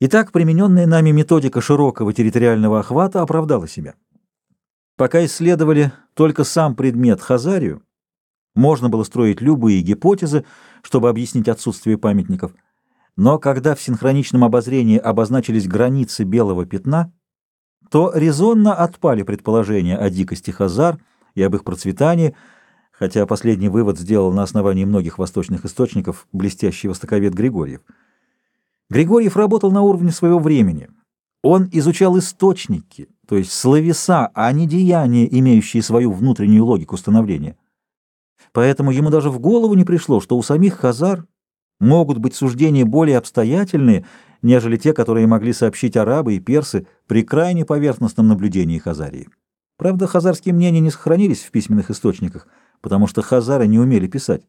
Итак, примененная нами методика широкого территориального охвата оправдала себя. Пока исследовали только сам предмет Хазарию, можно было строить любые гипотезы, чтобы объяснить отсутствие памятников. Но когда в синхроничном обозрении обозначились границы белого пятна, то резонно отпали предположения о дикости Хазар и об их процветании, хотя последний вывод сделал на основании многих восточных источников блестящий востоковед Григорьев. Григорьев работал на уровне своего времени. Он изучал источники, то есть словеса, а не деяния, имеющие свою внутреннюю логику становления. Поэтому ему даже в голову не пришло, что у самих хазар могут быть суждения более обстоятельные, нежели те, которые могли сообщить арабы и персы при крайне поверхностном наблюдении Хазарии. Правда, хазарские мнения не сохранились в письменных источниках, потому что хазары не умели писать.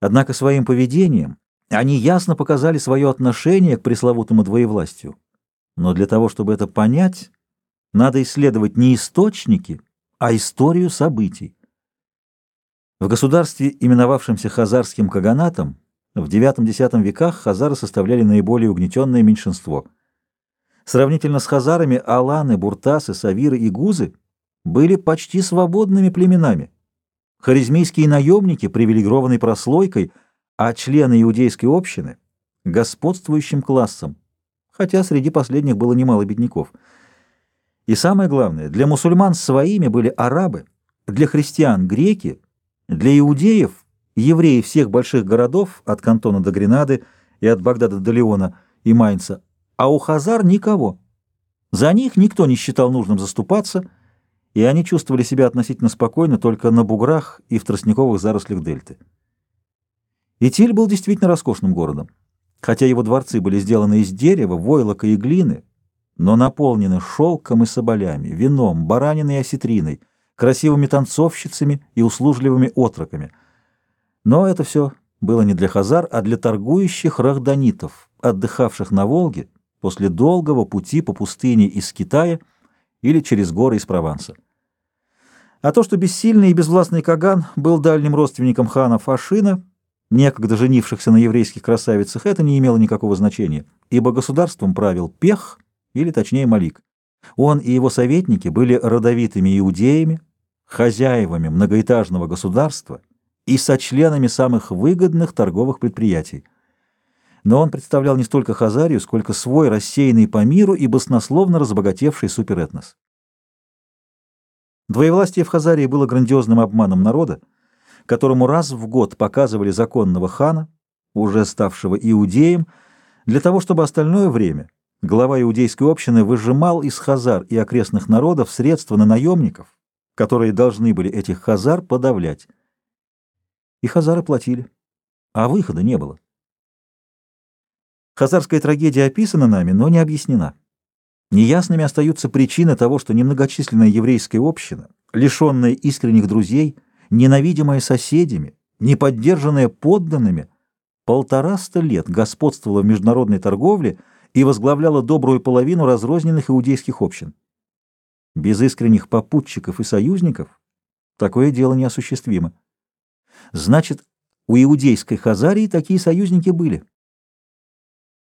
Однако своим поведением они ясно показали свое отношение к пресловутому двоевластию. Но для того, чтобы это понять, надо исследовать не источники, а историю событий. В государстве, именовавшемся Хазарским Каганатом, в IX-X веках хазары составляли наиболее угнетенное меньшинство. Сравнительно с хазарами аланы, буртасы, савиры и гузы были почти свободными племенами. Харизмийские наемники привилегированной прослойкой, а члены иудейской общины — господствующим классом, хотя среди последних было немало бедняков. И самое главное, для мусульман своими были арабы, для христиан — греки, для иудеев евреи всех больших городов, от Кантона до Гренады и от Багдада до Леона и Майнца, а у хазар никого. За них никто не считал нужным заступаться, и они чувствовали себя относительно спокойно только на буграх и в тростниковых зарослях дельты. Итиль был действительно роскошным городом. Хотя его дворцы были сделаны из дерева, войлока и глины, но наполнены шелком и соболями, вином, бараниной и осетриной, красивыми танцовщицами и услужливыми отроками — но это все было не для хазар, а для торгующих рахданитов, отдыхавших на Волге после долгого пути по пустыне из Китая или через горы из Прованса. А то, что бессильный и безвластный Каган был дальним родственником хана Фашина, некогда женившихся на еврейских красавицах, это не имело никакого значения, ибо государством правил Пех, или точнее Малик. Он и его советники были родовитыми иудеями, хозяевами многоэтажного государства – и со членами самых выгодных торговых предприятий. Но он представлял не столько Хазарию, сколько свой рассеянный по миру и баснословно разбогатевший суперэтнос. Двоевластие в Хазарии было грандиозным обманом народа, которому раз в год показывали законного хана, уже ставшего иудеем, для того, чтобы остальное время глава иудейской общины выжимал из хазар и окрестных народов средства на наемников, которые должны были этих хазар подавлять. И хазары платили, а выхода не было. Хазарская трагедия описана нами, но не объяснена. Неясными остаются причины того, что немногочисленная еврейская община, лишенная искренних друзей, ненавидимая соседями, не поддержанная подданными, полтораста лет господствовала в международной торговле и возглавляла добрую половину разрозненных иудейских общин. Без искренних попутчиков и союзников такое дело неосуществимо. Значит, у иудейской Хазарии такие союзники были.